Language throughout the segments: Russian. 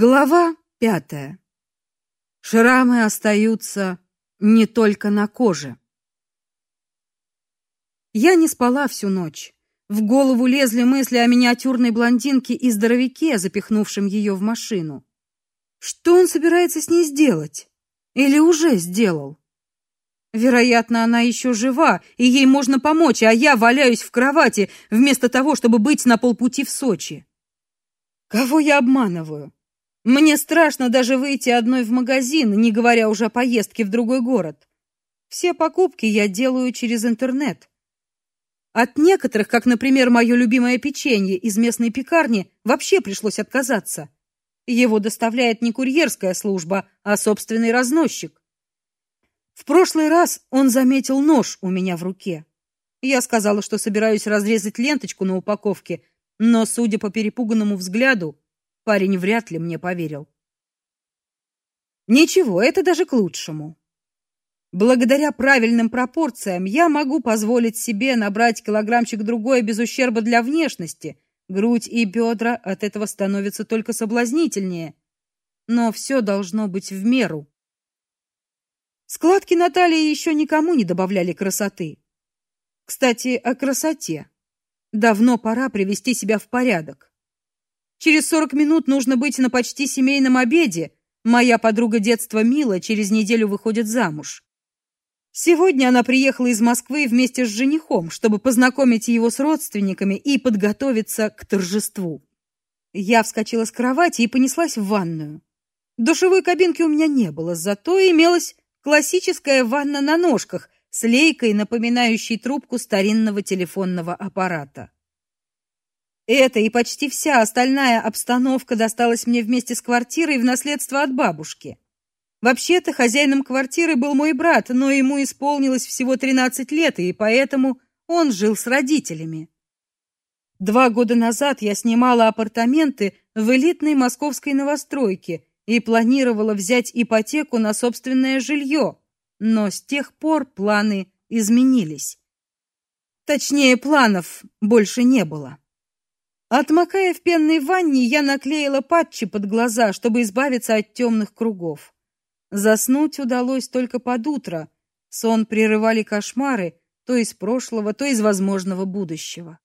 Глава пятая. Шрамы остаются не только на коже. Я не спала всю ночь. В голову лезли мысли о миниатюрной блондинке и здоровяке, запихнувшем ее в машину. Что он собирается с ней сделать? Или уже сделал? Вероятно, она еще жива, и ей можно помочь, а я валяюсь в кровати вместо того, чтобы быть на полпути в Сочи. Кого я обманываю? Мне страшно даже выйти одной в магазин, не говоря уже о поездке в другой город. Все покупки я делаю через интернет. От некоторых, как, например, мое любимое печенье из местной пекарни, вообще пришлось отказаться. Его доставляет не курьерская служба, а собственный разносчик. В прошлый раз он заметил нож у меня в руке. Я сказала, что собираюсь разрезать ленточку на упаковке, но, судя по перепуганному взгляду, Парень вряд ли мне поверил. Ничего, это даже к лучшему. Благодаря правильным пропорциям я могу позволить себе набрать килограммчик другой без ущерба для внешности. Грудь и бедра от этого становятся только соблазнительнее. Но все должно быть в меру. Складки на талии еще никому не добавляли красоты. Кстати, о красоте. Давно пора привести себя в порядок. Через сорок минут нужно быть на почти семейном обеде. Моя подруга детства Мила через неделю выходит замуж. Сегодня она приехала из Москвы вместе с женихом, чтобы познакомить его с родственниками и подготовиться к торжеству. Я вскочила с кровати и понеслась в ванную. Душевой кабинки у меня не было, зато имелась классическая ванна на ножках с лейкой, напоминающей трубку старинного телефонного аппарата. Это и почти вся остальная обстановка досталась мне вместе с квартирой в наследство от бабушки. Вообще-то хозяином квартиры был мой брат, но ему исполнилось всего 13 лет, и поэтому он жил с родителями. Два года назад я снимала апартаменты в элитной московской новостройке и планировала взять ипотеку на собственное жилье, но с тех пор планы изменились. Точнее, планов больше не было. Отмокая в пенной ванне, я наклеила патчи под глаза, чтобы избавиться от темных кругов. Заснуть удалось только под утро. Сон прерывали кошмары, то из прошлого, то из возможного будущего.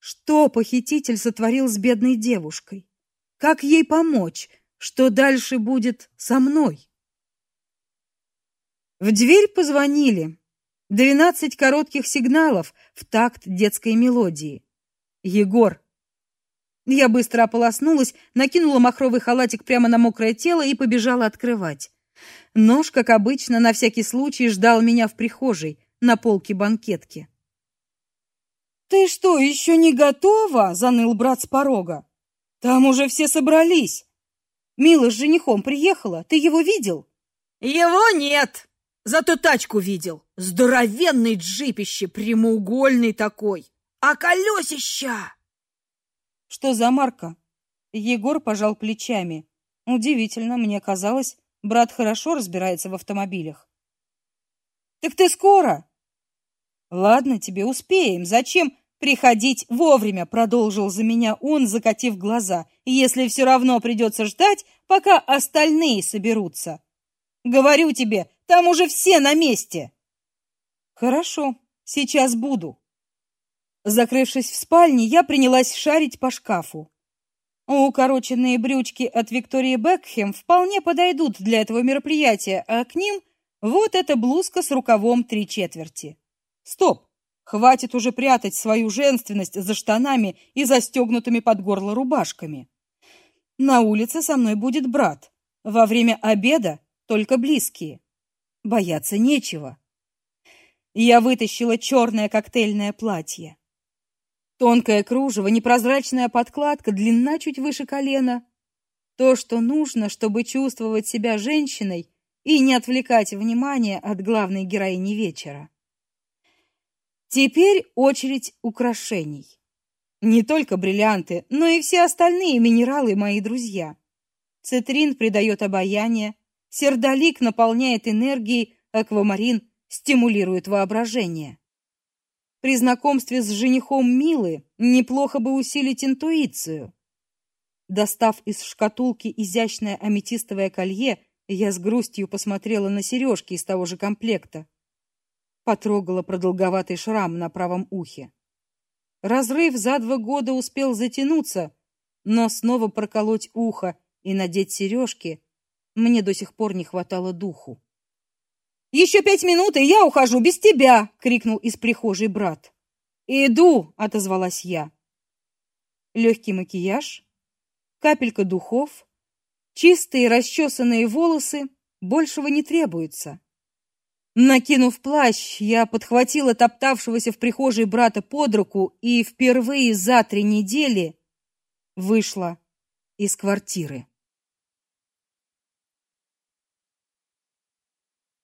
Что похититель сотворил с бедной девушкой? Как ей помочь? Что дальше будет со мной? В дверь позвонили. Двенадцать коротких сигналов в такт детской мелодии. Егор. Я быстро ополоснулась, накинула махровый халатик прямо на мокрое тело и побежала открывать. Нож, как обычно, на всякий случай ждал меня в прихожей, на полке банкетки. Ты что, еще не готова? заныл брат с порога. Там уже все собрались. Мила с женихом приехала. Ты его видел? Его нет. Зато тачку видел. Здоровенный джипище, прямоугольный такой. А колесища! Что за марка? Егор пожал плечами. Удивительно, мне казалось, брат хорошо разбирается в автомобилях. Так ты скоро? Ладно, тебе успеем. Зачем приходить вовремя, продолжил за меня он, закатив глаза. Если все равно придется ждать, пока остальные соберутся. Говорю тебе, там уже все на месте. Хорошо, сейчас буду. Закрывшись в спальне, я принялась шарить по шкафу. Укороченные брючки от Виктории Бекхэм вполне подойдут для этого мероприятия, а к ним вот эта блузка с рукавом три четверти. Стоп! Хватит уже прятать свою женственность за штанами и застегнутыми под горло рубашками. На улице со мной будет брат. Во время обеда только близкие. Бояться нечего. Я вытащила черное коктейльное платье. Тонкое кружево, непрозрачная подкладка, длина чуть выше колена. То, что нужно, чтобы чувствовать себя женщиной и не отвлекать внимание от главной героини вечера. Теперь очередь украшений. Не только бриллианты, но и все остальные минералы мои друзья. Цитрин придает обаяние, сердолик наполняет энергией, аквамарин стимулирует воображение. При знакомстве с женихом Милы неплохо бы усилить интуицию. Достав из шкатулки изящное аметистовое колье, я с грустью посмотрела на сережки из того же комплекта. Потрогала продолговатый шрам на правом ухе. Разрыв за два года успел затянуться, но снова проколоть ухо и надеть сережки мне до сих пор не хватало духу. «Еще пять минут, и я ухожу без тебя!» — крикнул из прихожей брат. «Иду!» — отозвалась я. Легкий макияж, капелька духов, чистые расчесанные волосы, большего не требуется. Накинув плащ, я подхватила топтавшегося в прихожей брата под руку и впервые за три недели вышла из квартиры.